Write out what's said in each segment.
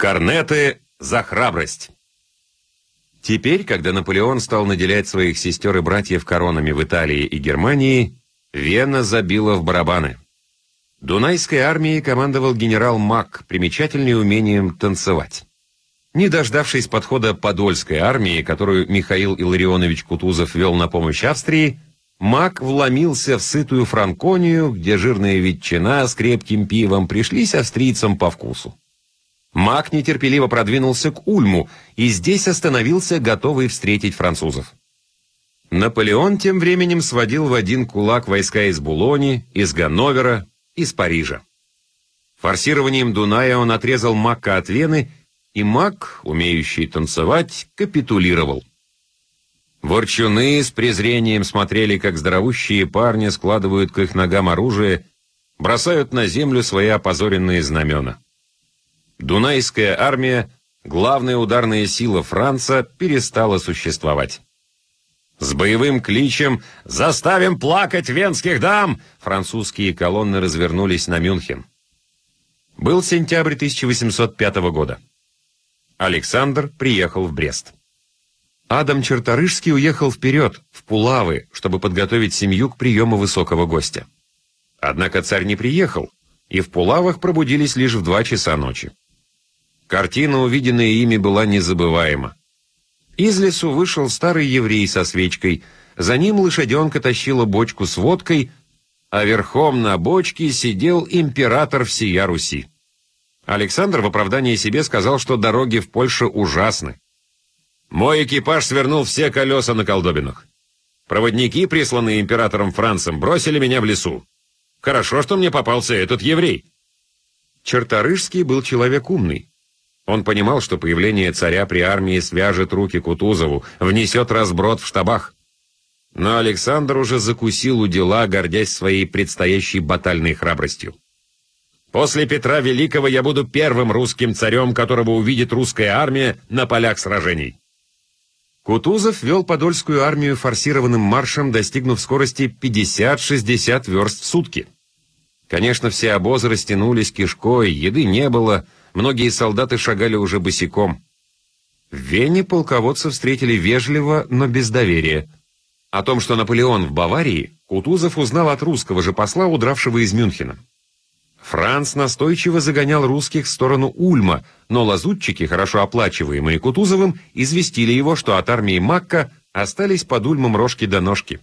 Корнеты за храбрость. Теперь, когда Наполеон стал наделять своих сестер и братьев коронами в Италии и Германии, Вена забила в барабаны. Дунайской армией командовал генерал Мак, примечательный умением танцевать. Не дождавшись подхода Подольской армии, которую Михаил Илларионович Кутузов вел на помощь Австрии, Мак вломился в сытую Франконию, где жирная ветчина с крепким пивом пришлись австрийцам по вкусу. Мак нетерпеливо продвинулся к Ульму и здесь остановился, готовый встретить французов. Наполеон тем временем сводил в один кулак войска из Булони, из Ганновера, из Парижа. Форсированием Дуная он отрезал Макка от Вены, и Мак, умеющий танцевать, капитулировал. Ворчуны с презрением смотрели, как здоровущие парни складывают к их ногам оружие, бросают на землю свои опозоренные знамена. Дунайская армия, главная ударная сила Франца, перестала существовать. С боевым кличем «Заставим плакать венских дам!» французские колонны развернулись на Мюнхен. Был сентябрь 1805 года. Александр приехал в Брест. Адам Черторышский уехал вперед, в Пулавы, чтобы подготовить семью к приему высокого гостя. Однако царь не приехал, и в Пулавах пробудились лишь в два часа ночи. Картина, увиденная ими, была незабываема. Из лесу вышел старый еврей со свечкой, за ним лошаденка тащила бочку с водкой, а верхом на бочке сидел император всея Руси. Александр в оправдании себе сказал, что дороги в Польше ужасны. Мой экипаж свернул все колеса на колдобинах. Проводники, присланные императором Францем, бросили меня в лесу. Хорошо, что мне попался этот еврей. Черторыжский был человек умный. Он понимал, что появление царя при армии свяжет руки Кутузову, внесет разброд в штабах. Но Александр уже закусил у дела, гордясь своей предстоящей батальной храбростью. «После Петра Великого я буду первым русским царем, которого увидит русская армия на полях сражений». Кутузов вел Подольскую армию форсированным маршем, достигнув скорости 50-60 верст в сутки. Конечно, все обозы растянулись кишкой, еды не было — Многие солдаты шагали уже босиком. В Вене полководца встретили вежливо, но без доверия. О том, что Наполеон в Баварии, Кутузов узнал от русского же посла, удравшего из Мюнхена. Франц настойчиво загонял русских в сторону Ульма, но лазутчики, хорошо оплачиваемые Кутузовым, известили его, что от армии Макка остались под Ульмом рожки до ножки.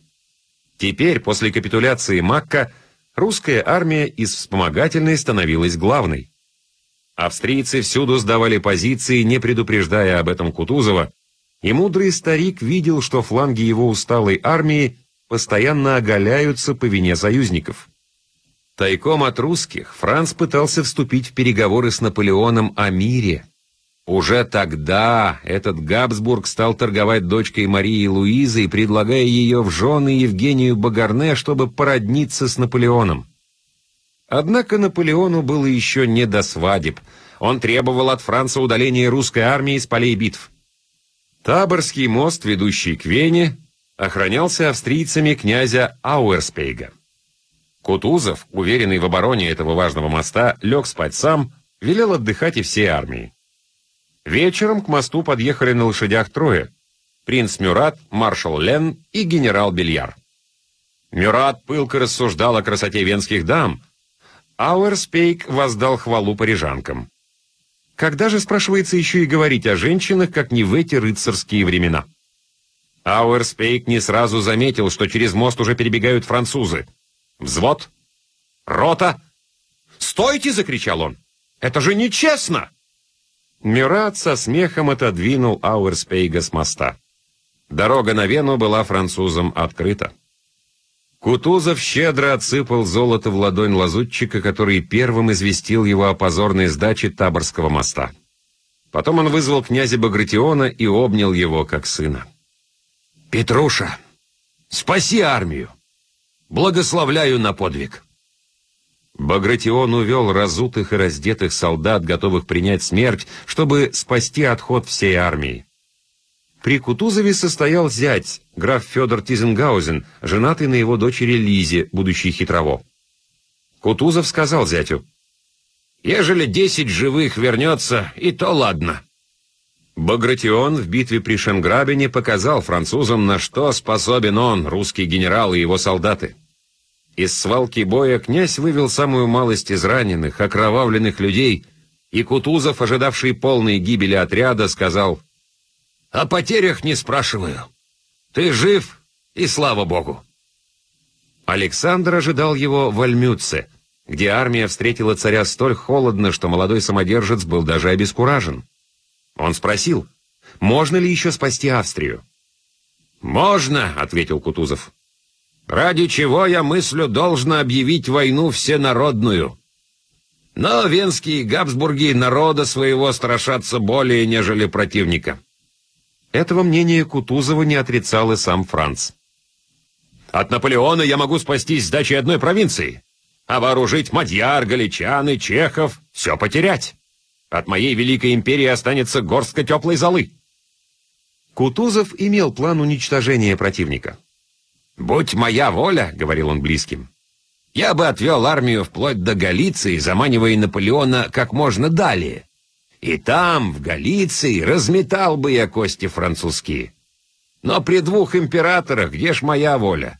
Теперь, после капитуляции Макка, русская армия из вспомогательной становилась главной. Австрийцы всюду сдавали позиции, не предупреждая об этом Кутузова, и мудрый старик видел, что фланги его усталой армии постоянно оголяются по вине союзников. Тайком от русских Франц пытался вступить в переговоры с Наполеоном о мире. Уже тогда этот Габсбург стал торговать дочкой Марии Луизой, предлагая ее в жены Евгению Багарне, чтобы породниться с Наполеоном. Однако Наполеону было еще не до свадеб. Он требовал от Франца удаления русской армии из полей битв. Таборский мост, ведущий к Вене, охранялся австрийцами князя Ауэрспейга. Кутузов, уверенный в обороне этого важного моста, лег спать сам, велел отдыхать и всей армии. Вечером к мосту подъехали на лошадях трое — принц Мюрат, маршал Лен и генерал Бельяр. Мюрат пылко рассуждал о красоте венских дам, Ауэрспейк воздал хвалу парижанкам. Когда же, спрашивается, еще и говорить о женщинах, как не в эти рыцарские времена? Ауэрспейк не сразу заметил, что через мост уже перебегают французы. «Взвод! Рота!» «Стойте!» — закричал он. «Это же нечестно!» Мюрат со смехом отодвинул Ауэрспейга с моста. Дорога на Вену была французам открыта. Кутузов щедро отсыпал золото в ладонь лазутчика, который первым известил его о позорной сдаче Таборского моста. Потом он вызвал князя Багратиона и обнял его, как сына. «Петруша, спаси армию! Благословляю на подвиг!» Багратион увел разутых и раздетых солдат, готовых принять смерть, чтобы спасти отход всей армии. При Кутузове состоял зять, граф Федор Тизенгаузен, женатый на его дочери Лизе, будущей хитрово. Кутузов сказал зятю, Ежели десять живых вернется, и то ладно». Багратион в битве при Шенграбене показал французам, на что способен он, русский генерал и его солдаты. Из свалки боя князь вывел самую малость из раненых, окровавленных людей, и Кутузов, ожидавший полной гибели отряда, сказал «О потерях не спрашиваю. Ты жив, и слава богу». Александр ожидал его в Альмюце, где армия встретила царя столь холодно, что молодой самодержец был даже обескуражен. Он спросил, можно ли еще спасти Австрию? «Можно», — ответил Кутузов. «Ради чего, я мыслю, должно объявить войну всенародную. Но венские Габсбурги народа своего страшатся более, нежели противника». Этого мнения Кутузова не отрицал и сам Франц. «От Наполеона я могу спастись сдачей одной провинции, а вооружить мадьяр, галичан и чехов — все потерять». От моей великой империи останется горстка теплой золы. Кутузов имел план уничтожения противника. «Будь моя воля», — говорил он близким, — «я бы отвел армию вплоть до Галиции, заманивая Наполеона как можно далее. И там, в Галиции, разметал бы я кости французские. Но при двух императорах где ж моя воля?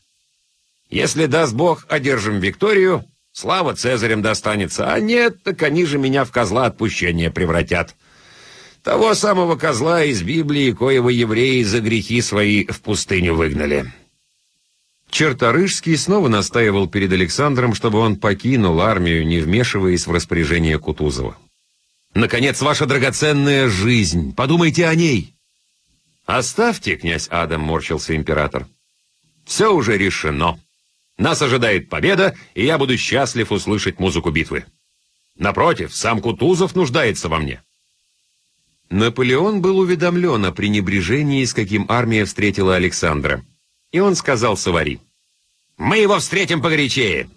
Если, даст Бог, одержим Викторию, Слава Цезарям достанется, а нет, так они же меня в козла отпущения превратят. Того самого козла из Библии, коего евреи за грехи свои в пустыню выгнали. Черторыжский снова настаивал перед Александром, чтобы он покинул армию, не вмешиваясь в распоряжение Кутузова. «Наконец, ваша драгоценная жизнь! Подумайте о ней!» «Оставьте, князь Адам», — морщился император. «Все уже решено. Нас ожидает победа, и я буду счастлив услышать музыку битвы. Напротив, сам Кутузов нуждается во мне». Наполеон был уведомлен о пренебрежении, с каким армия встретила Александра. И он сказал Савари. «Мы его встретим погорячее.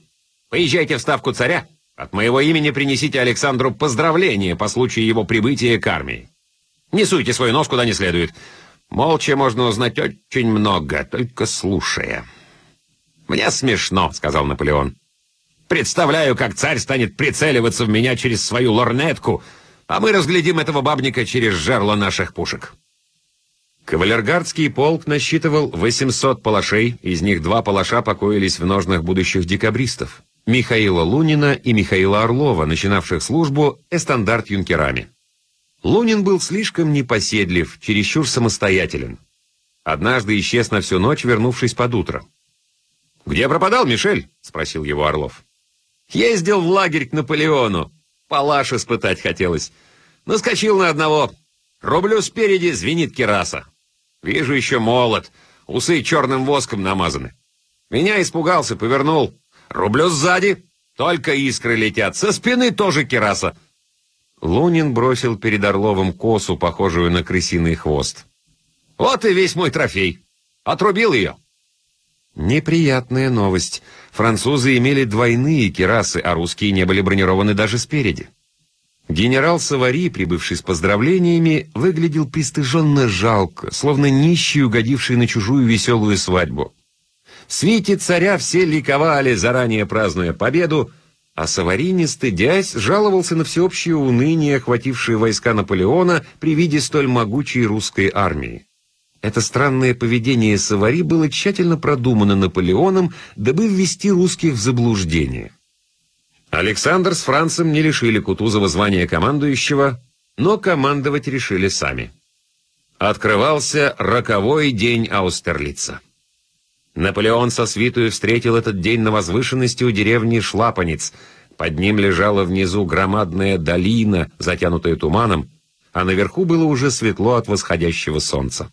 Поезжайте в ставку царя. От моего имени принесите Александру поздравления по случаю его прибытия к армии. Не суйте свой нос куда не следует. Молча можно узнать очень много, только слушая». «Мне смешно», — сказал Наполеон. «Представляю, как царь станет прицеливаться в меня через свою лорнетку, а мы разглядим этого бабника через жерло наших пушек». Кавалергардский полк насчитывал 800 палашей, из них два палаша покоились в ножнах будущих декабристов. Михаила Лунина и Михаила Орлова, начинавших службу эстандарт-юнкерами. Лунин был слишком непоседлив, чересчур самостоятелен. Однажды исчез на всю ночь, вернувшись под утро. «Где пропадал Мишель?» — спросил его Орлов. «Ездил в лагерь к Наполеону. Палаш испытать хотелось. Наскочил на одного. Рублю спереди, звенит кераса. Вижу еще молот, усы черным воском намазаны. Меня испугался, повернул. Рублю сзади, только искры летят. Со спины тоже кераса». Лунин бросил перед Орловым косу, похожую на крысиный хвост. «Вот и весь мой трофей. Отрубил ее». Неприятная новость. Французы имели двойные кирасы, а русские не были бронированы даже спереди. Генерал Савари, прибывший с поздравлениями, выглядел пристыженно жалко, словно нищий, угодивший на чужую веселую свадьбу. В свете царя все ликовали, заранее празднуя победу, а Савари, не стыдясь, жаловался на всеобщее уныние, охватившее войска Наполеона при виде столь могучей русской армии. Это странное поведение Савари было тщательно продумано Наполеоном, дабы ввести русских в заблуждение. Александр с Францем не лишили Кутузова звания командующего, но командовать решили сами. Открывался роковой день Аустерлица. Наполеон со свитую встретил этот день на возвышенности у деревни Шлапанец. Под ним лежала внизу громадная долина, затянутая туманом, а наверху было уже светло от восходящего солнца.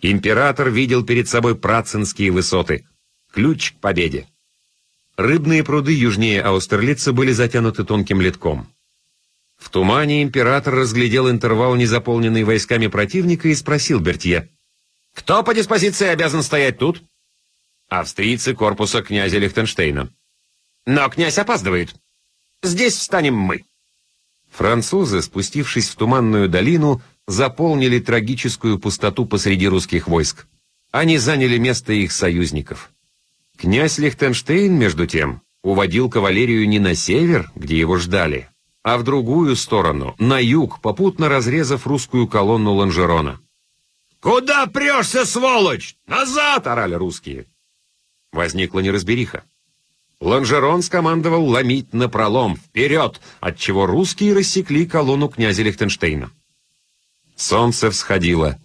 Император видел перед собой Працинские высоты. Ключ к победе. Рыбные пруды южнее Аустерлица были затянуты тонким литком. В тумане император разглядел интервал, незаполненный войсками противника, и спросил Бертье. «Кто по диспозиции обязан стоять тут?» «Австрийцы корпуса князя Лихтенштейна». «Но князь опаздывает. Здесь встанем мы». Французы, спустившись в туманную долину, заполнили трагическую пустоту посреди русских войск. Они заняли место их союзников. Князь Лихтенштейн, между тем, уводил кавалерию не на север, где его ждали, а в другую сторону, на юг, попутно разрезав русскую колонну Ланжерона. «Куда прешься, сволочь? Назад!» — орали русские. Возникла неразбериха. Ланжерон скомандовал ломить напролом, вперед, отчего русские рассекли колонну князя Лихтенштейна. Солнце всходило.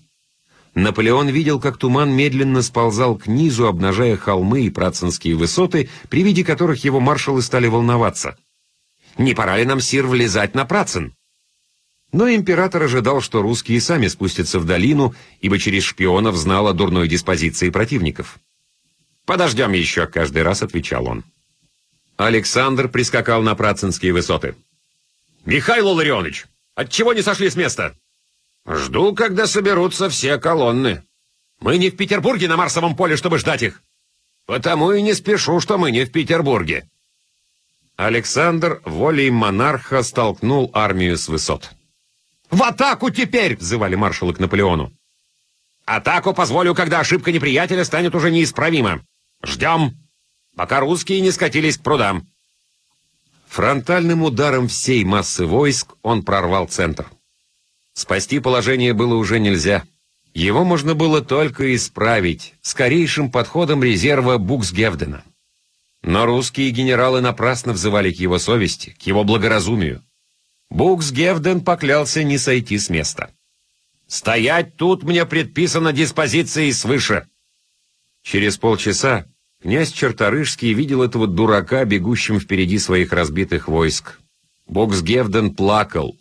Наполеон видел, как туман медленно сползал к низу, обнажая холмы и працинские высоты, при виде которых его маршалы стали волноваться. «Не пора ли нам, сир, влезать на Працин?» Но император ожидал, что русские сами спустятся в долину, ибо через шпионов знал о дурной диспозиции противников. «Подождем еще», — каждый раз отвечал он. Александр прискакал на Працинские высоты. «Михаил Ларионович, отчего не сошли с места?» «Жду, когда соберутся все колонны. Мы не в Петербурге на Марсовом поле, чтобы ждать их». «Потому и не спешу, что мы не в Петербурге». Александр волей монарха столкнул армию с высот. «В атаку теперь!» — взывали маршалы к Наполеону. «Атаку позволю, когда ошибка неприятеля станет уже неисправима. Ждем!» пока русские не скатились к прудам. Фронтальным ударом всей массы войск он прорвал центр. Спасти положение было уже нельзя. Его можно было только исправить скорейшим подходом резерва Буксгевдена. Но русские генералы напрасно взывали к его совести, к его благоразумию. Буксгевден поклялся не сойти с места. «Стоять тут мне предписано диспозицией свыше!» Через полчаса Князь Черторыжский видел этого дурака, бегущим впереди своих разбитых войск. Боксгевден плакал.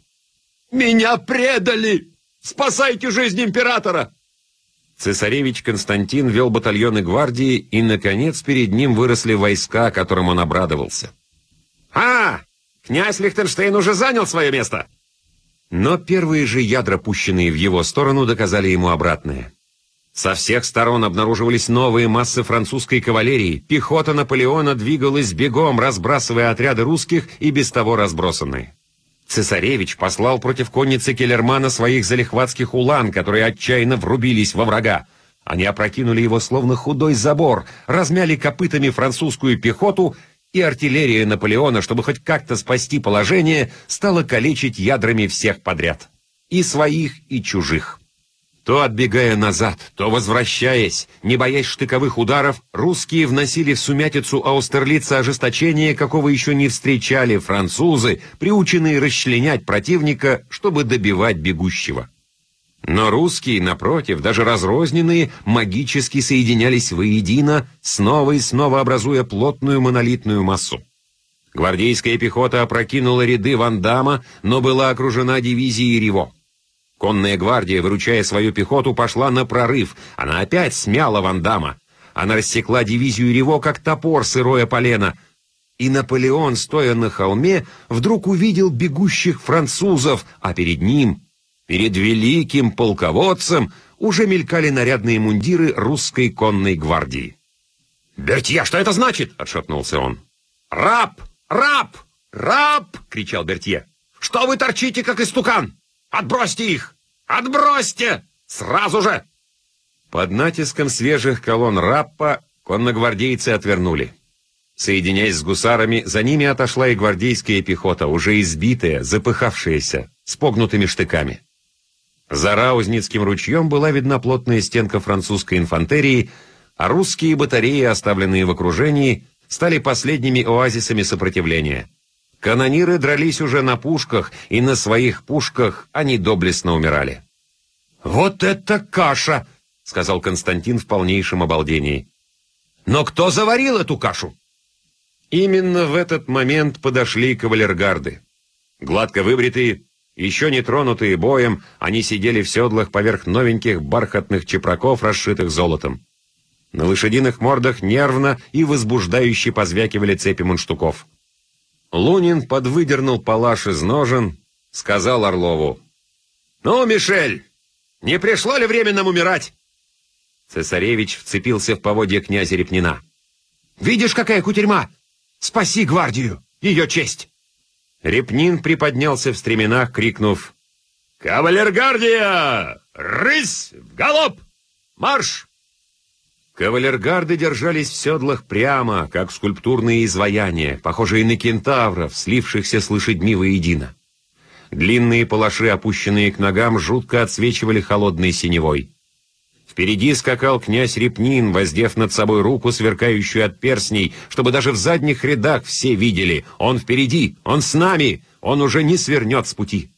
«Меня предали! Спасайте жизнь императора!» Цесаревич Константин вел батальоны гвардии, и, наконец, перед ним выросли войска, которым он обрадовался. «А, князь Лихтенштейн уже занял свое место!» Но первые же ядра, пущенные в его сторону, доказали ему обратное. Со всех сторон обнаруживались новые массы французской кавалерии. Пехота Наполеона двигалась бегом, разбрасывая отряды русских и без того разбросанные. Цесаревич послал против конницы Келлермана своих залихватских улан, которые отчаянно врубились во врага. Они опрокинули его словно худой забор, размяли копытами французскую пехоту, и артиллерия Наполеона, чтобы хоть как-то спасти положение, стала калечить ядрами всех подряд. И своих, и чужих. То отбегая назад, то возвращаясь, не боясь штыковых ударов, русские вносили в сумятицу Аустерлица ожесточение, какого еще не встречали французы, приученные расчленять противника, чтобы добивать бегущего. Но русские, напротив, даже разрозненные, магически соединялись воедино, снова и снова образуя плотную монолитную массу. Гвардейская пехота опрокинула ряды Вандама, но была окружена дивизией Риво. Конная гвардия, выручая свою пехоту, пошла на прорыв. Она опять смяла Вандама. Она рассекла дивизию Рево, как топор сырое полено. И Наполеон, стоя на холме, вдруг увидел бегущих французов, а перед ним, перед великим полководцем, уже мелькали нарядные мундиры русской конной гвардии. «Бертье, что это значит?» — отшатнулся он. «Раб! Раб! Раб!» — кричал Бертье. «Что вы торчите, как истукан? Отбросьте их! Отбросьте! Сразу же!» Под натиском свежих колонн Раппа конногвардейцы отвернули. Соединяясь с гусарами, за ними отошла и гвардейская пехота, уже избитая, запыхавшаяся, с погнутыми штыками. За Раузницким ручьем была видна плотная стенка французской инфантерии, а русские батареи, оставленные в окружении, стали последними оазисами сопротивления. Канониры дрались уже на пушках, и на своих пушках они доблестно умирали. «Вот это каша!» — сказал Константин в полнейшем обалдении. «Но кто заварил эту кашу?» Именно в этот момент подошли кавалергарды. Гладко выбритые, еще не тронутые боем, они сидели в седлах поверх новеньких бархатных чепраков, расшитых золотом. На лошадиных мордах нервно и возбуждающе позвякивали цепи мунштуков. Лунин подвыдернул палаш из ножен, сказал Орлову. «Ну, Мишель, не пришло ли время нам умирать?» Цесаревич вцепился в поводье князя Репнина. «Видишь, какая кутерьма? Спаси гвардию, ее честь!» Репнин приподнялся в стременах, крикнув «Кавалергардия! Рысь! В галоп! Марш!» Кавалергарды держались в седлах прямо, как скульптурные изваяния, похожие на кентавров, слившихся с лошадьми воедино. Длинные палаши, опущенные к ногам, жутко отсвечивали холодной синевой. Впереди скакал князь Репнин, воздев над собой руку, сверкающую от перстней, чтобы даже в задних рядах все видели. Он впереди, он с нами, он уже не свернет с пути.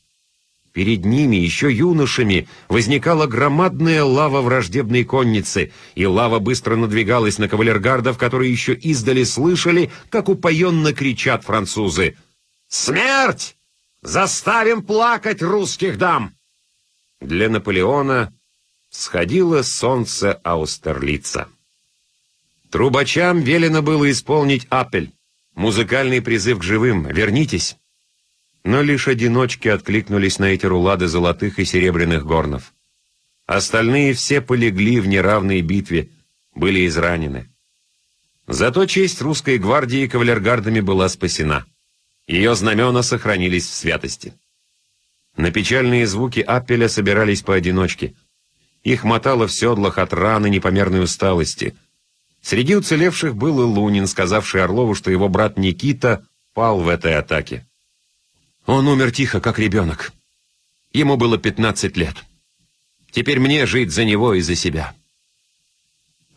Перед ними, еще юношами, возникала громадная лава враждебной конницы, и лава быстро надвигалась на кавалергардов, которые еще издали слышали, как упоенно кричат французы. «Смерть! Заставим плакать русских дам!» Для Наполеона сходило солнце Аустерлица. Трубачам велено было исполнить апель, музыкальный призыв к живым «Вернитесь!» Но лишь одиночки откликнулись на эти рулады золотых и серебряных горнов. Остальные все полегли в неравной битве, были изранены. Зато честь русской гвардии кавалергардами была спасена. Ее знамена сохранились в святости. На печальные звуки аппеля собирались поодиночке. Их мотало в седлах от раны непомерной усталости. Среди уцелевших был и Лунин, сказавший Орлову, что его брат Никита пал в этой атаке. Он умер тихо, как ребенок. Ему было 15 лет. Теперь мне жить за него и за себя.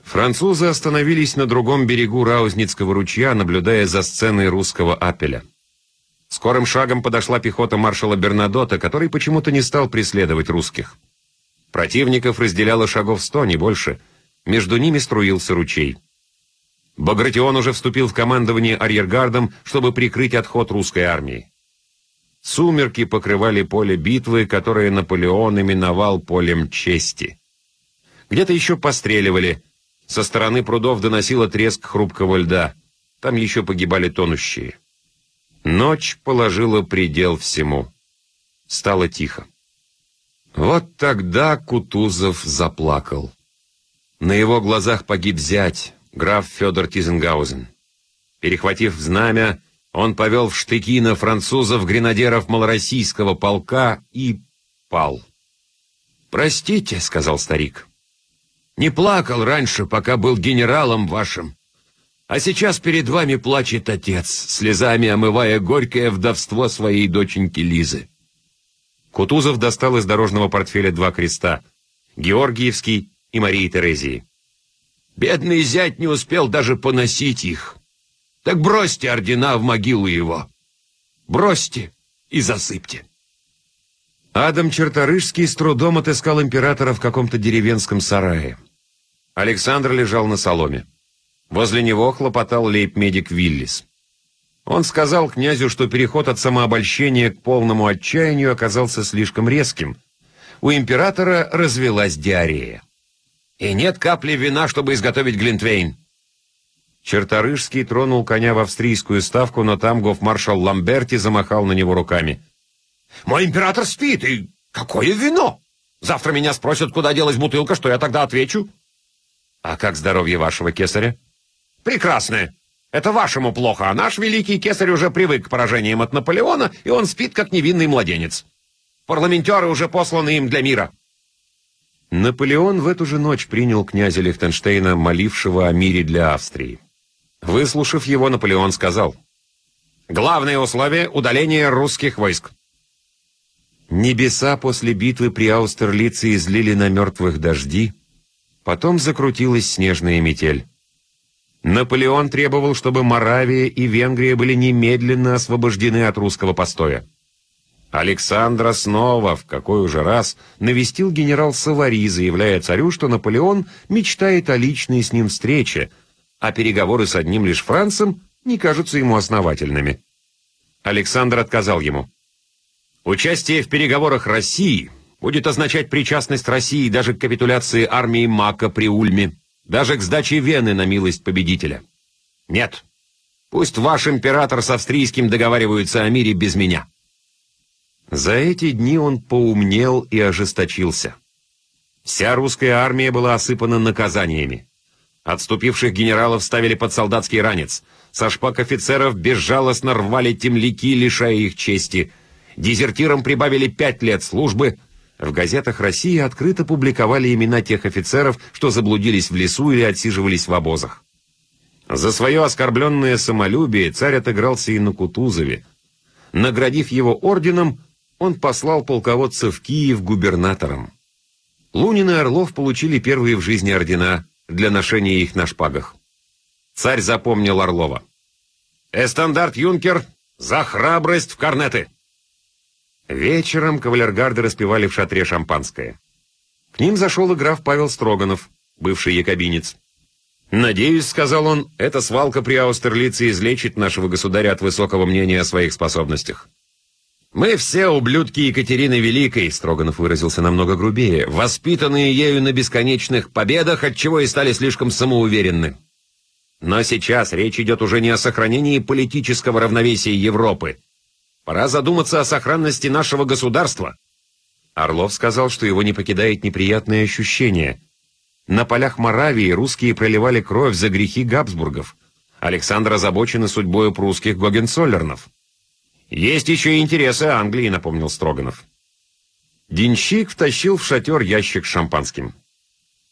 Французы остановились на другом берегу Раузницкого ручья, наблюдая за сценой русского апеля. Скорым шагом подошла пехота маршала Бернадота, который почему-то не стал преследовать русских. Противников разделяло шагов сто, не больше. Между ними струился ручей. Багратион уже вступил в командование арьергардом, чтобы прикрыть отход русской армии. Сумерки покрывали поле битвы, которое Наполеон именовал полем чести. Где-то еще постреливали. Со стороны прудов доносило треск хрупкого льда. Там еще погибали тонущие. Ночь положила предел всему. Стало тихо. Вот тогда Кутузов заплакал. На его глазах погиб зять, граф Федор Тизенгаузен. Перехватив знамя, он повел в штыки на французов-гренадеров малороссийского полка и пал. «Простите», — сказал старик, — «не плакал раньше, пока был генералом вашим, а сейчас перед вами плачет отец, слезами омывая горькое вдовство своей доченьки Лизы». Кутузов достал из дорожного портфеля два креста — Георгиевский и Марии Терезии. Бедный зять не успел даже поносить их. Так бросьте ордена в могилу его. Бросьте и засыпьте. Адам Черторышский с трудом отыскал императора в каком-то деревенском сарае. Александр лежал на соломе. Возле него хлопотал лейб-медик Виллис. Он сказал князю, что переход от самообольщения к полному отчаянию оказался слишком резким. У императора развелась диарея. И нет капли вина, чтобы изготовить Глинтвейн. Черторыжский тронул коня в австрийскую ставку, но там гофмаршал Ламберти замахал на него руками. «Мой император спит, и какое вино! Завтра меня спросят, куда делась бутылка, что я тогда отвечу?» «А как здоровье вашего кесаря?» «Прекрасное. Это вашему плохо, а наш великий кесарь уже привык к поражениям от Наполеона, и он спит, как невинный младенец. Парламентеры уже посланы им для мира». Наполеон в эту же ночь принял князя Лихтенштейна, молившего о мире для Австрии. Выслушав его, Наполеон сказал, «Главное условие — удаление русских войск». Небеса после битвы при Аустерлице излили на мертвых дожди, потом закрутилась снежная метель. Наполеон требовал, чтобы Моравия и Венгрия были немедленно освобождены от русского постоя. Александра снова, в какой уже раз, навестил генерал Савари, заявляя царю, что Наполеон мечтает о личной с ним встрече, а переговоры с одним лишь Францем не кажутся ему основательными. Александр отказал ему. Участие в переговорах России будет означать причастность России даже к капитуляции армии Мака при Ульме, даже к сдаче Вены на милость победителя. Нет, пусть ваш император с австрийским договариваются о мире без меня. За эти дни он поумнел и ожесточился. Вся русская армия была осыпана наказаниями. Отступивших генералов ставили под солдатский ранец. Со шпак офицеров безжалостно рвали темляки, лишая их чести. Дезертирам прибавили пять лет службы, В газетах России открыто публиковали имена тех офицеров, что заблудились в лесу или отсиживались в обозах. За свое оскорбленное самолюбие царь отыгрался и на Кутузове. Наградив его орденом, он послал полководца в Киев губернатором. Лунин и Орлов получили первые в жизни ордена для ношения их на шпагах. Царь запомнил Орлова. «Эстандарт юнкер за храбрость в корнеты!» Вечером кавалергарды распевали в шатре шампанское. К ним зашел и граф Павел Строганов, бывший якобинец. «Надеюсь, — сказал он, — эта свалка при Аустерлице излечит нашего государя от высокого мнения о своих способностях. «Мы все ублюдки Екатерины Великой», — Строганов выразился намного грубее, «воспитанные ею на бесконечных победах, отчего и стали слишком самоуверенны. Но сейчас речь идет уже не о сохранении политического равновесия Европы, Пора задуматься о сохранности нашего государства. Орлов сказал, что его не покидает неприятное ощущение. На полях Моравии русские проливали кровь за грехи Габсбургов. Александр озабочен судьбой прусских Гогенцоллернов. «Есть еще и интересы Англии», — напомнил Строганов. Денщик втащил в шатер ящик с шампанским.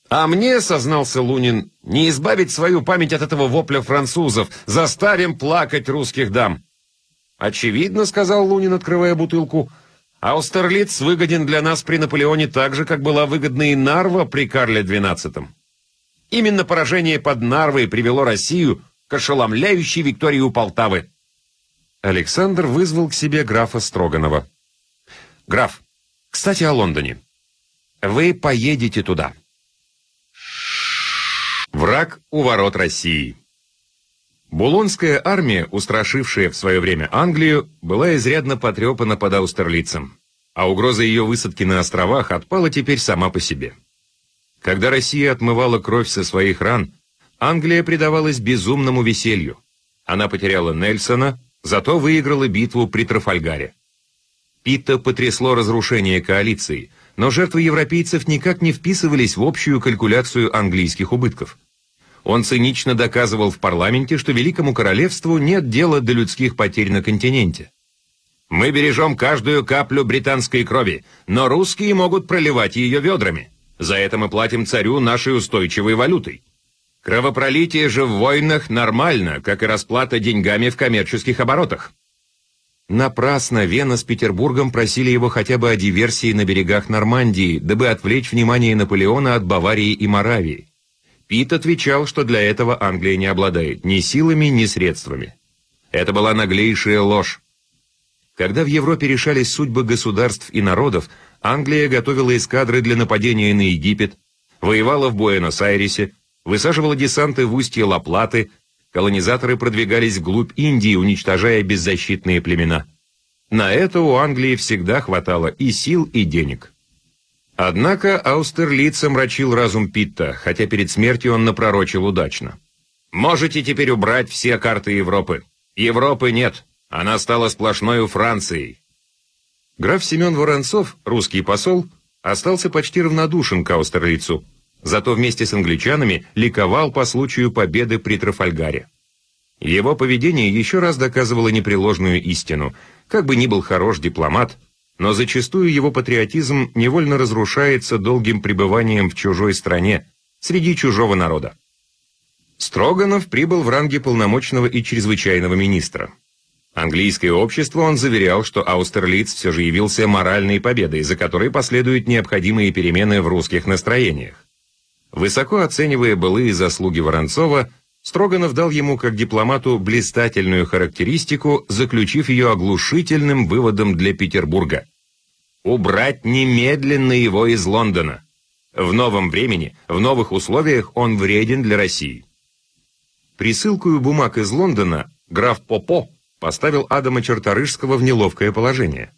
«А мне, — сознался Лунин, — не избавить свою память от этого вопля французов. Заставим плакать русских дам. «Очевидно», — сказал Лунин, открывая бутылку, — «Аустерлиц выгоден для нас при Наполеоне так же, как была выгодна и Нарва при Карле XII. Именно поражение под Нарвой привело Россию к ошеломляющей у Полтавы». Александр вызвал к себе графа Строганова. «Граф, кстати, о Лондоне. Вы поедете туда». Враг у ворот России. Булонская армия, устрашившая в свое время Англию, была изрядно потрепана под Аустерлицем, а угроза ее высадки на островах отпала теперь сама по себе. Когда Россия отмывала кровь со своих ран, Англия предавалась безумному веселью. Она потеряла Нельсона, зато выиграла битву при Трафальгаре. Питта потрясло разрушение коалиции, но жертвы европейцев никак не вписывались в общую калькуляцию английских убытков – он цинично доказывал в парламенте, что Великому Королевству нет дела до людских потерь на континенте. «Мы бережем каждую каплю британской крови, но русские могут проливать ее ведрами. За это мы платим царю нашей устойчивой валютой. Кровопролитие же в войнах нормально, как и расплата деньгами в коммерческих оборотах». Напрасно Вена с Петербургом просили его хотя бы о диверсии на берегах Нормандии, дабы отвлечь внимание Наполеона от Баварии и Моравии. Пит отвечал, что для этого Англия не обладает ни силами, ни средствами. Это была наглейшая ложь. Когда в Европе решались судьбы государств и народов, Англия готовила эскадры для нападения на Египет, воевала в Буэнос-Айресе, высаживала десанты в устье Ла-Платы, колонизаторы продвигались вглубь Индии, уничтожая беззащитные племена. На это у Англии всегда хватало и сил, и денег. Однако Аустерлиц омрачил разум Питта, хотя перед смертью он напророчил удачно. «Можете теперь убрать все карты Европы. Европы нет, она стала сплошной у Францией». Граф Семен Воронцов, русский посол, остался почти равнодушен к Аустерлицу, зато вместе с англичанами ликовал по случаю победы при Трафальгаре. Его поведение еще раз доказывало непреложную истину. Как бы ни был хорош дипломат, но зачастую его патриотизм невольно разрушается долгим пребыванием в чужой стране, среди чужого народа. Строганов прибыл в ранге полномочного и чрезвычайного министра. Английское общество он заверял, что Аустерлиц все же явился моральной победой, за которой последуют необходимые перемены в русских настроениях. Высоко оценивая былые заслуги Воронцова, Строганов дал ему как дипломату блистательную характеристику, заключив ее оглушительным выводом для Петербурга. Убрать немедленно его из Лондона. В новом времени, в новых условиях он вреден для России. Присылкую бумаг из Лондона граф Попо поставил Адама Черторыжского в неловкое положение.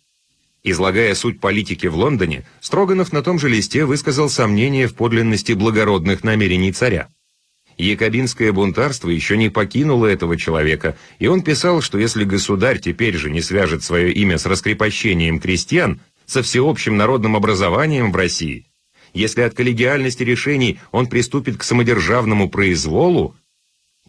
Излагая суть политики в Лондоне, Строганов на том же листе высказал сомнение в подлинности благородных намерений царя. Якобинское бунтарство еще не покинуло этого человека, и он писал, что если государь теперь же не свяжет свое имя с раскрепощением крестьян, со всеобщим народным образованием в России, если от коллегиальности решений он приступит к самодержавному произволу,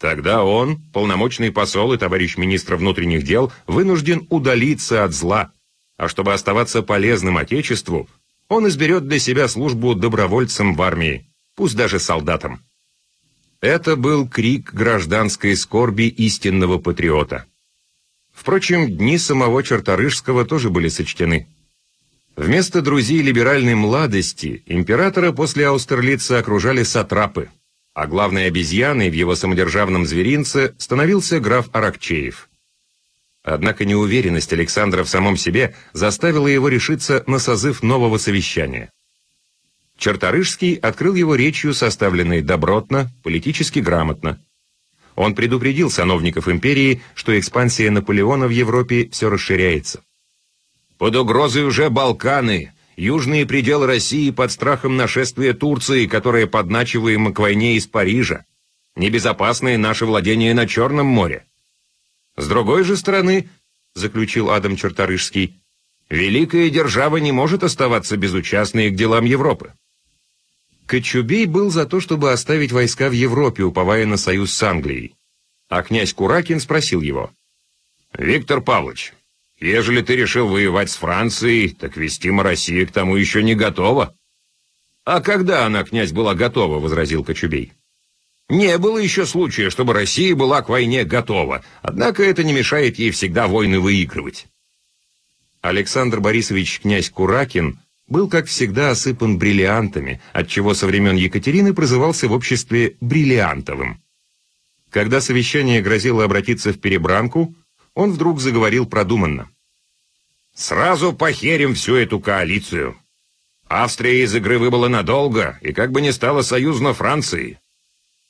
тогда он, полномочный посол и товарищ министра внутренних дел, вынужден удалиться от зла, а чтобы оставаться полезным Отечеству, он изберет для себя службу добровольцем в армии, пусть даже солдатом. Это был крик гражданской скорби истинного патриота. Впрочем, дни самого Черторыжского тоже были сочтены. Вместо друзей либеральной младости императора после Аустерлица окружали сатрапы, а главной обезьяной в его самодержавном зверинце становился граф Аракчеев. Однако неуверенность Александра в самом себе заставила его решиться на созыв нового совещания. Черторыжский открыл его речью, составленной добротно, политически грамотно. Он предупредил сановников империи, что экспансия Наполеона в Европе все расширяется. Под угрозой уже Балканы, южные пределы России под страхом нашествия Турции, которая подначиваема к войне из Парижа, небезопасные наши владения на Черном море. С другой же стороны, заключил Адам Черторыжский, великая держава не может оставаться безучастной к делам Европы. Кочубей был за то, чтобы оставить войска в Европе, уповая на союз с Англией. А князь Куракин спросил его. «Виктор Павлович, ежели ты решил воевать с Францией, так вестима Россия к тому еще не готова». «А когда она, князь, была готова?» — возразил Кочубей. «Не было еще случая, чтобы Россия была к войне готова, однако это не мешает ей всегда войны выигрывать». Александр Борисович князь Куракин был, как всегда, осыпан бриллиантами, отчего со времен Екатерины прозывался в обществе «бриллиантовым». Когда совещание грозило обратиться в перебранку, он вдруг заговорил продуманно. «Сразу похерим всю эту коалицию. Австрия из игры выбыла надолго и как бы не стала союзно Франции.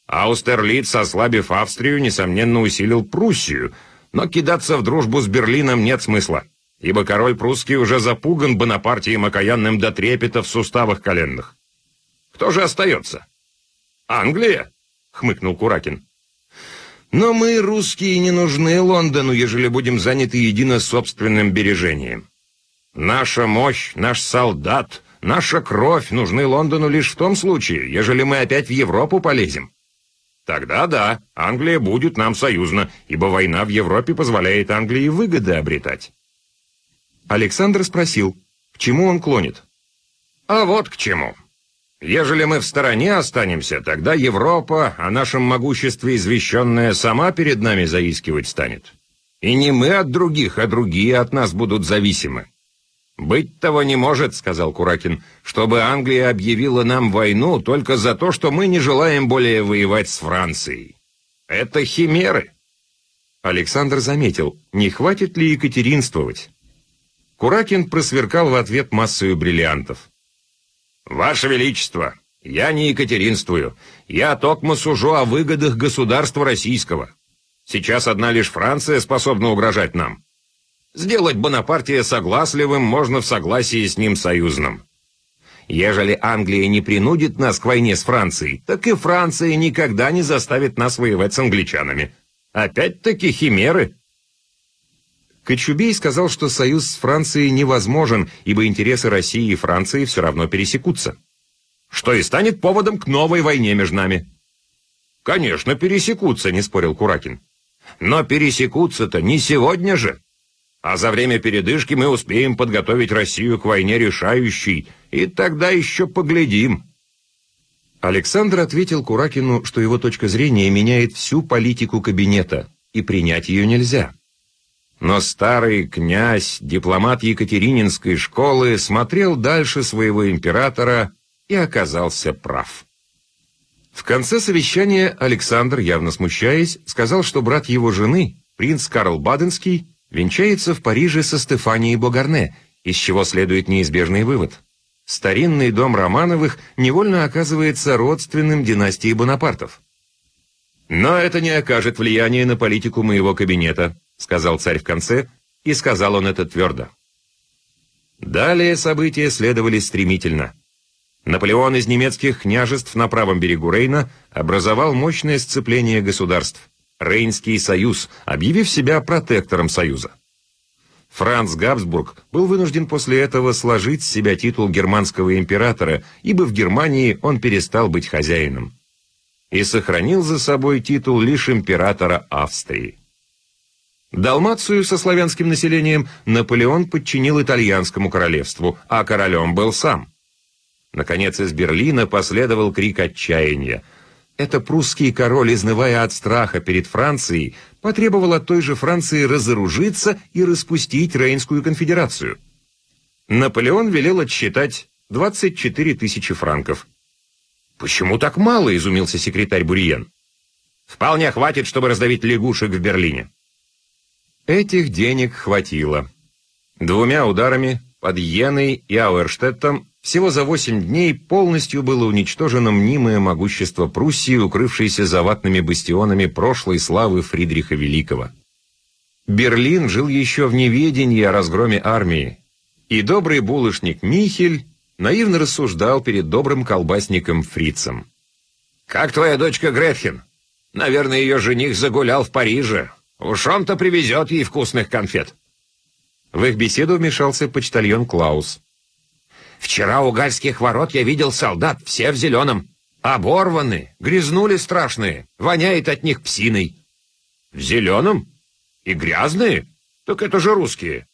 Аустерлиц, ослабив Австрию, несомненно усилил Пруссию, но кидаться в дружбу с Берлином нет смысла ибо король прусский уже запуган Бонапартием окаянным до трепета в суставах коленных. Кто же остается? Англия, хмыкнул Куракин. Но мы, русские, не нужны Лондону, ежели будем заняты едино собственным бережением. Наша мощь, наш солдат, наша кровь нужны Лондону лишь в том случае, ежели мы опять в Европу полезем. Тогда да, Англия будет нам союзна, ибо война в Европе позволяет Англии выгоды обретать. Александр спросил, к чему он клонит. «А вот к чему. Ежели мы в стороне останемся, тогда Европа о нашем могуществе извещенная сама перед нами заискивать станет. И не мы от других, а другие от нас будут зависимы. «Быть того не может», — сказал Куракин, «чтобы Англия объявила нам войну только за то, что мы не желаем более воевать с Францией. Это химеры». Александр заметил, не хватит ли екатеринствовать. Куракин просверкал в ответ массою бриллиантов. «Ваше Величество, я не екатеринствую. Я токмо сужу о выгодах государства российского. Сейчас одна лишь Франция способна угрожать нам. Сделать Бонапартия согласливым можно в согласии с ним союзным. Ежели Англия не принудит нас к войне с Францией, так и Франция никогда не заставит нас воевать с англичанами. Опять-таки химеры». Кочубей сказал, что союз с Францией невозможен, ибо интересы России и Франции все равно пересекутся. Что и станет поводом к новой войне между нами. Конечно, пересекутся, не спорил Куракин. Но пересекутся-то не сегодня же. А за время передышки мы успеем подготовить Россию к войне решающей, и тогда еще поглядим. Александр ответил Куракину, что его точка зрения меняет всю политику кабинета, и принять ее нельзя. Но старый князь, дипломат Екатерининской школы, смотрел дальше своего императора и оказался прав. В конце совещания Александр, явно смущаясь, сказал, что брат его жены, принц Карл Баденский, венчается в Париже со Стефанией Богарне, из чего следует неизбежный вывод. Старинный дом Романовых невольно оказывается родственным династии Бонапартов. Но это не окажет влияния на политику моего кабинета, — сказал царь в конце, и сказал он это твердо. Далее события следовали стремительно. Наполеон из немецких княжеств на правом берегу Рейна образовал мощное сцепление государств — Рейнский союз, объявив себя протектором союза. Франц Габсбург был вынужден после этого сложить с себя титул германского императора, ибо в Германии он перестал быть хозяином. И сохранил за собой титул лишь императора Австрии. Далмацию со славянским населением Наполеон подчинил итальянскому королевству, а королем был сам. Наконец из Берлина последовал крик отчаяния. Это прусский король, изнывая от страха перед Францией, потребовал от той же Франции разоружиться и распустить Рейнскую конфедерацию. Наполеон велел отсчитать 24 тысячи франков. «Почему так мало?» — изумился секретарь Бурьен. «Вполне хватит, чтобы раздавить лягушек в Берлине». Этих денег хватило. Двумя ударами под Йеной и Ауэрштеттом всего за восемь дней полностью было уничтожено мнимое могущество Пруссии, укрывшееся за ватными бастионами прошлой славы Фридриха Великого. Берлин жил еще в неведении о разгроме армии, и добрый булочник Михель наивно рассуждал перед добрым колбасником Фрицем. «Как твоя дочка Гретхен? Наверное, ее жених загулял в Париже. Уж он-то привезет ей вкусных конфет». В их беседу вмешался почтальон Клаус. «Вчера у гальских ворот я видел солдат, все в зеленом. Оборваны, грязнули страшные, воняет от них псиной». «В зеленом? И грязные? Так это же русские».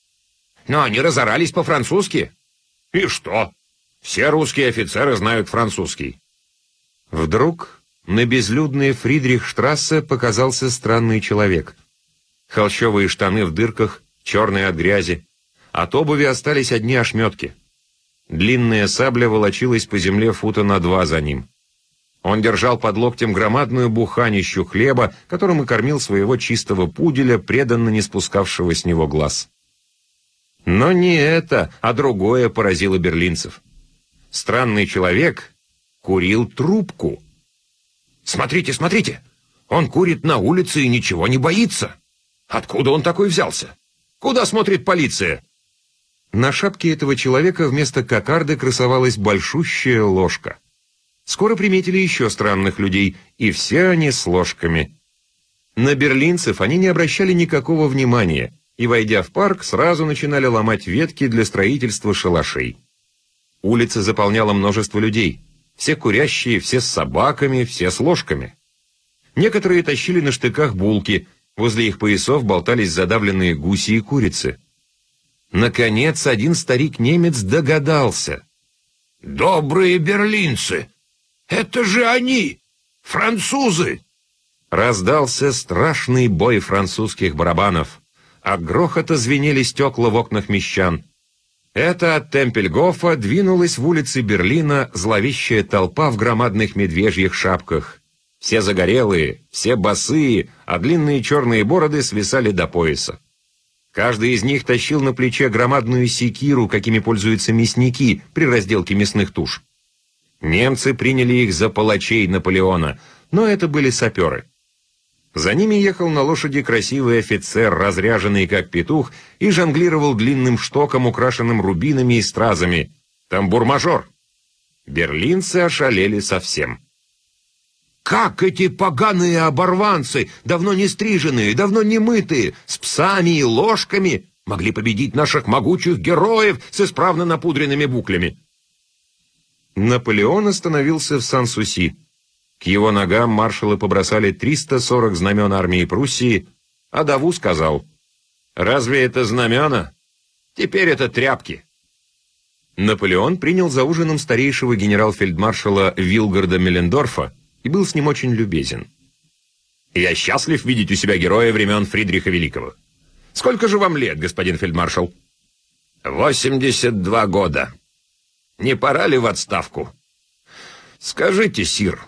«Но они разорались по-французски». «И что? Все русские офицеры знают французский». Вдруг на безлюдной Фридрихштрассе показался странный человек. Холщовые штаны в дырках, черные от грязи. От обуви остались одни ошметки. Длинная сабля волочилась по земле фута на два за ним. Он держал под локтем громадную буханищу хлеба, которым и кормил своего чистого пуделя, преданно не спускавшего с него глаз. Но не это, а другое поразило берлинцев. Странный человек курил трубку. «Смотрите, смотрите! Он курит на улице и ничего не боится! Откуда он такой взялся?» Куда смотрит полиция?» На шапке этого человека вместо кокарды красовалась большущая ложка. Скоро приметили еще странных людей, и все они с ложками. На берлинцев они не обращали никакого внимания, и, войдя в парк, сразу начинали ломать ветки для строительства шалашей. Улица заполняла множество людей. Все курящие, все с собаками, все с ложками. Некоторые тащили на штыках булки, Возле их поясов болтались задавленные гуси и курицы. Наконец, один старик-немец догадался. «Добрые берлинцы! Это же они! Французы!» Раздался страшный бой французских барабанов. От грохота звенели стекла в окнах мещан. Это от Темпельгофа двинулась в улицы Берлина зловещая толпа в громадных медвежьих шапках. Все загорелые, все босые, а длинные черные бороды свисали до пояса. Каждый из них тащил на плече громадную секиру, какими пользуются мясники при разделке мясных туш. Немцы приняли их за палачей Наполеона, но это были саперы. За ними ехал на лошади красивый офицер, разряженный как петух, и жонглировал длинным штоком, украшенным рубинами и стразами. Тамбур-мажор. Берлинцы ошалели совсем. Как эти поганые оборванцы, давно не стриженные, давно не мытые, с псами и ложками, могли победить наших могучих героев с исправно напудренными буклями? Наполеон остановился в Сан-Суси. К его ногам маршалы побросали 340 знамен армии Пруссии, а Даву сказал, «Разве это знамена? Теперь это тряпки». Наполеон принял за ужином старейшего генерал-фельдмаршала Вилгарда Меллендорфа, и был с ним очень любезен. «Я счастлив видеть у себя героя времен Фридриха Великого. Сколько же вам лет, господин фельдмаршал?» «Восемьдесят два года. Не пора ли в отставку?» «Скажите, сир,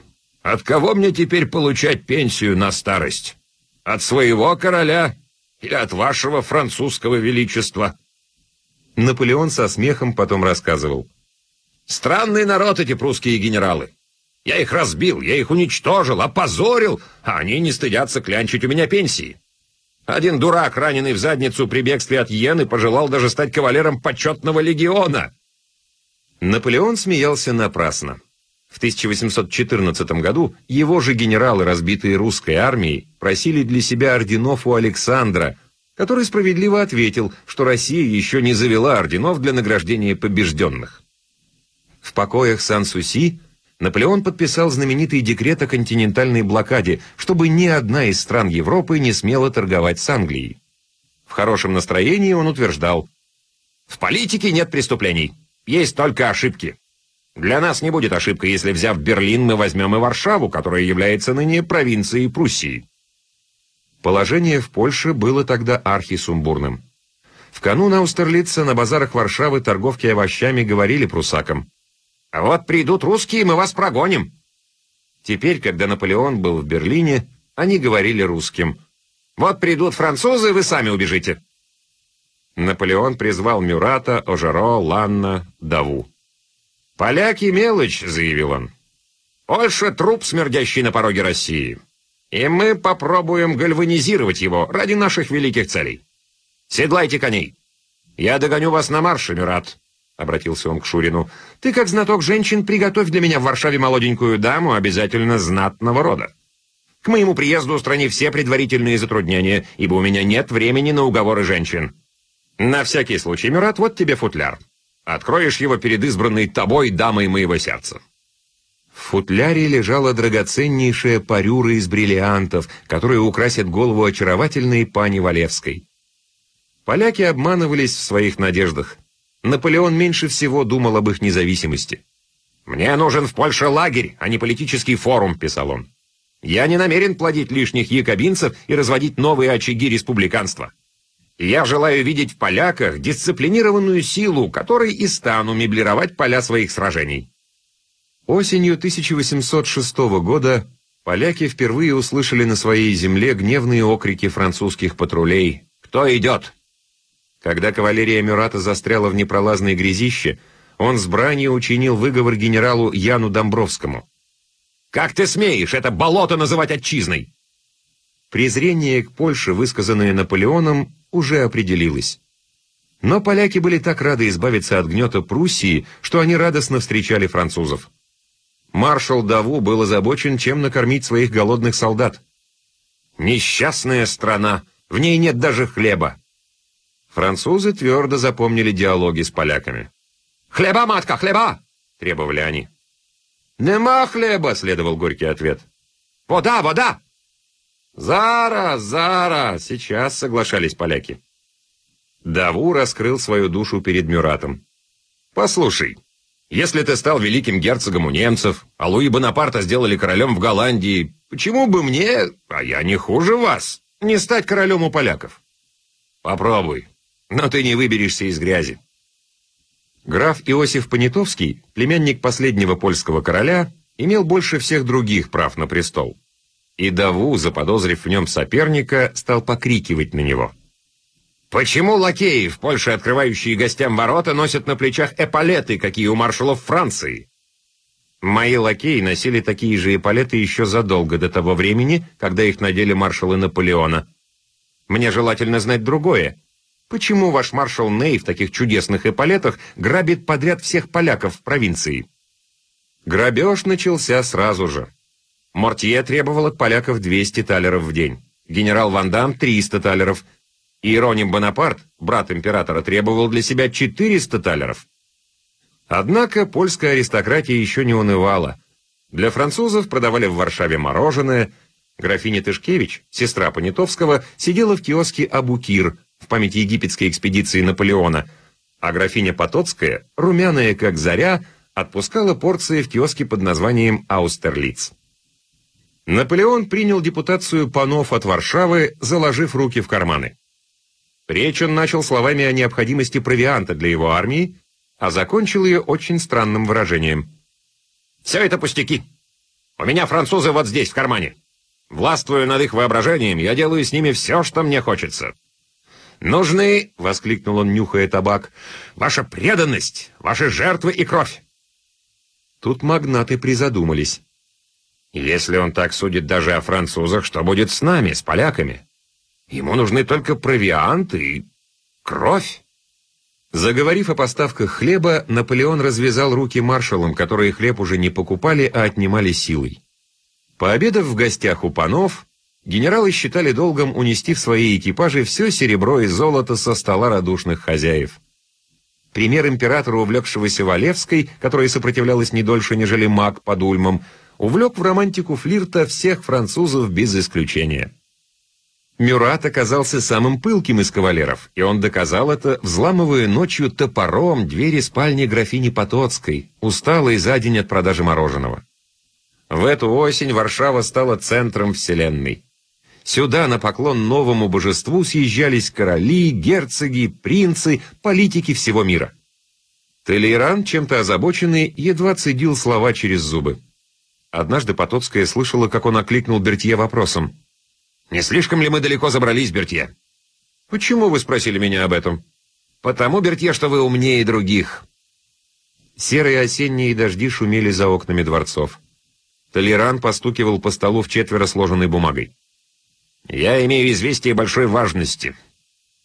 от кого мне теперь получать пенсию на старость? От своего короля или от вашего французского величества?» Наполеон со смехом потом рассказывал. «Странный народ эти прусские генералы. Я их разбил, я их уничтожил, опозорил, а они не стыдятся клянчить у меня пенсии. Один дурак, раненый в задницу при бегстве от Йены, пожелал даже стать кавалером почетного легиона. Наполеон смеялся напрасно. В 1814 году его же генералы, разбитые русской армией, просили для себя орденов у Александра, который справедливо ответил, что Россия еще не завела орденов для награждения побежденных. В покоях Сан-Суси Наполеон подписал знаменитый декрет о континентальной блокаде, чтобы ни одна из стран Европы не смела торговать с Англией. хорошем настроении он утверждал, «В политике нет преступлений, есть только ошибки. Для нас не будет ошибкой, если, взяв Берлин, мы возьмем и Варшаву, которая является ныне провинцией Пруссии». Положение в Польше было тогда архисумбурным. В канун Аустерлица на базарах Варшавы торговки овощами говорили прусакам, «А вот придут русские, мы вас прогоним». Теперь, когда Наполеон был в Берлине, они говорили русским, «Вот придут французы, вы сами убежите». Наполеон призвал Мюрата, Ожеро, Ланна, Даву. «Поляки — мелочь», — заявил он. «Польша — труп, смердящий на пороге России. И мы попробуем гальванизировать его ради наших великих целей. Седлайте коней. Я догоню вас на марше, Мюрат», — обратился он к Шурину. «Ты, как знаток женщин, приготовь для меня в Варшаве молоденькую даму, обязательно знатного рода. К моему приезду устрани все предварительные затруднения, ибо у меня нет времени на уговоры женщин. На всякий случай, Мюрат, вот тебе футляр. Откроешь его перед избранной тобой дамой моего сердца». В футляре лежала драгоценнейшая парюра из бриллиантов, которая украсит голову очаровательной пани Валевской. Поляки обманывались в своих надеждах. Наполеон меньше всего думал об их независимости. «Мне нужен в Польше лагерь, а не политический форум», — писал он. «Я не намерен плодить лишних якобинцев и разводить новые очаги республиканства. Я желаю видеть в поляках дисциплинированную силу, которой и стану меблировать поля своих сражений». Осенью 1806 года поляки впервые услышали на своей земле гневные окрики французских патрулей «Кто идет?». Когда кавалерия Мюрата застряла в непролазной грязище, он с бранью учинил выговор генералу Яну Домбровскому. «Как ты смеешь это болото называть отчизной?» Презрение к Польше, высказанное Наполеоном, уже определилось. Но поляки были так рады избавиться от гнета Пруссии, что они радостно встречали французов. Маршал Даву был озабочен, чем накормить своих голодных солдат. «Несчастная страна! В ней нет даже хлеба!» Французы твердо запомнили диалоги с поляками. «Хлеба, матка, хлеба!» — требовали они. «Нема хлеба!» — следовал горький ответ. «Вода, вода!» «Зара, Зара!» — сейчас соглашались поляки. Даву раскрыл свою душу перед Мюратом. «Послушай, если ты стал великим герцогом у немцев, а Луи Бонапарта сделали королем в Голландии, почему бы мне, а я не хуже вас, не стать королем у поляков? Попробуй, но ты не выберешься из грязи. Граф Иосиф Понятовский, племянник последнего польского короля, имел больше всех других прав на престол. И Даву, заподозрив в нем соперника, стал покрикивать на него. «Почему лакеи в Польше, открывающие гостям ворота, носят на плечах эполеты, какие у маршалов Франции?» Мои лакеи носили такие же эполеты еще задолго до того времени, когда их надели маршалы Наполеона. Мне желательно знать другое. Почему ваш маршал Ней в таких чудесных эполетах грабит подряд всех поляков в провинции? Грабеж начался сразу же. Мортье требовал от поляков 200 талеров в день, генерал Ван Дам 300 талеров, Иероним Бонапарт, брат императора, требовал для себя 400 талеров. Однако польская аристократия еще не унывала. Для французов продавали в Варшаве мороженое, графиня Тышкевич, сестра Понятовского, сидела в киоске «Абукир», в памяти египетской экспедиции Наполеона, а графиня Потоцкая, румяная как заря, отпускала порции в киоске под названием «Аустерлиц». Наполеон принял депутацию панов от Варшавы, заложив руки в карманы. Речь он начал словами о необходимости провианта для его армии, а закончил ее очень странным выражением. «Все это пустяки. У меня французы вот здесь, в кармане. Властвуя над их воображением, я делаю с ними все, что мне хочется. «Нужны», — воскликнул он, нюхая табак, — «ваша преданность, ваши жертвы и кровь». Тут магнаты призадумались. «Если он так судит даже о французах, что будет с нами, с поляками? Ему нужны только провианты и кровь». Заговорив о поставках хлеба, Наполеон развязал руки маршалам, которые хлеб уже не покупали, а отнимали силой. Пообедав в гостях у панов, генералы считали долгом унести в свои экипажи все серебро и золото со стола радушных хозяев. Пример императора, увлекшегося Валевской, которая сопротивлялась не дольше, нежели маг под Ульмом, увлек в романтику флирта всех французов без исключения. Мюрат оказался самым пылким из кавалеров, и он доказал это, взламывая ночью топором двери спальни графини Потоцкой, усталой за день от продажи мороженого. В эту осень Варшава стала центром вселенной. Сюда на поклон новому божеству съезжались короли, герцоги, принцы, политики всего мира. Толейран, чем-то озабоченный, едва цедил слова через зубы. Однажды Потоцкая слышала, как он окликнул Бертье вопросом. «Не слишком ли мы далеко забрались, Бертье?» «Почему вы спросили меня об этом?» «Потому, Бертье, что вы умнее других». Серые осенние дожди шумели за окнами дворцов. Толеран постукивал по столу в четверо сложенной бумагой. «Я имею известие большой важности.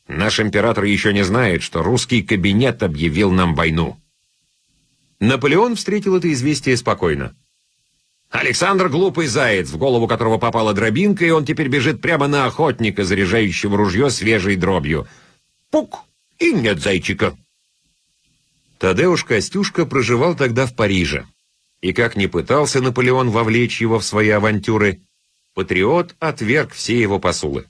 Наш император еще не знает, что русский кабинет объявил нам войну». Наполеон встретил это известие спокойно. Александр глупый заяц, в голову которого попала дробинка, и он теперь бежит прямо на охотника, заряжающего ружье свежей дробью. Пук! И нет зайчика. Тадеуш Костюшка проживал тогда в Париже. И как ни пытался Наполеон вовлечь его в свои авантюры, патриот отверг все его посулы.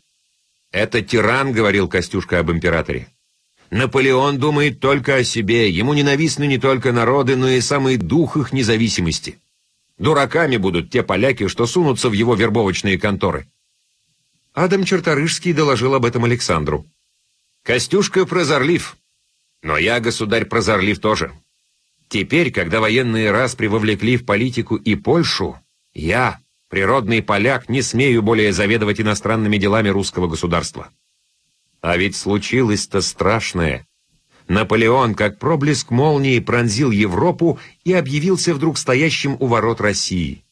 «Это тиран», — говорил Костюшка об императоре. «Наполеон думает только о себе, ему ненавистны не только народы, но и самый дух их независимости». Дураками будут те поляки, что сунутся в его вербовочные конторы. Адам Черторыжский доложил об этом Александру. «Костюшка прозорлив. Но я, государь, прозорлив тоже. Теперь, когда военные распри вовлекли в политику и Польшу, я, природный поляк, не смею более заведовать иностранными делами русского государства. А ведь случилось-то страшное. Наполеон, как проблеск молнии, пронзил Европу и объявился вдруг стоящим у ворот России.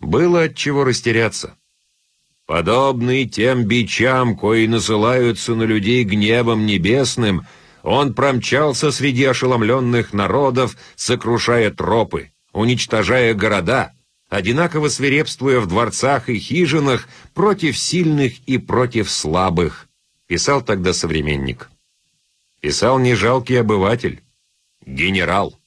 Было от чего растеряться. Подобный тем бичам, кои насылаются на людей гневом небесным, он промчался среди ошеломленных народов, сокрушая тропы, уничтожая города, одинаково свирепствуя в дворцах и хижинах против сильных и против слабых, писал тогда современник. Писал не жалкий обыватель, генерал.